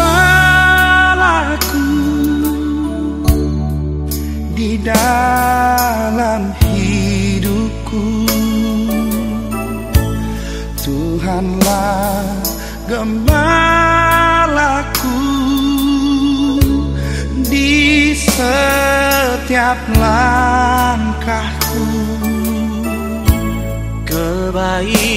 Gembalaku di dalam hidupku. Tuhanlah gembalaku di setiap langkahku. Kebaikanmu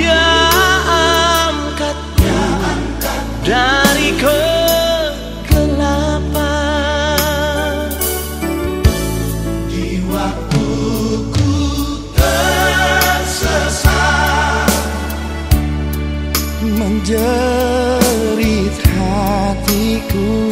dia angkatku dari kegelapan. Di waktuku tersesat. Menjerit hatiku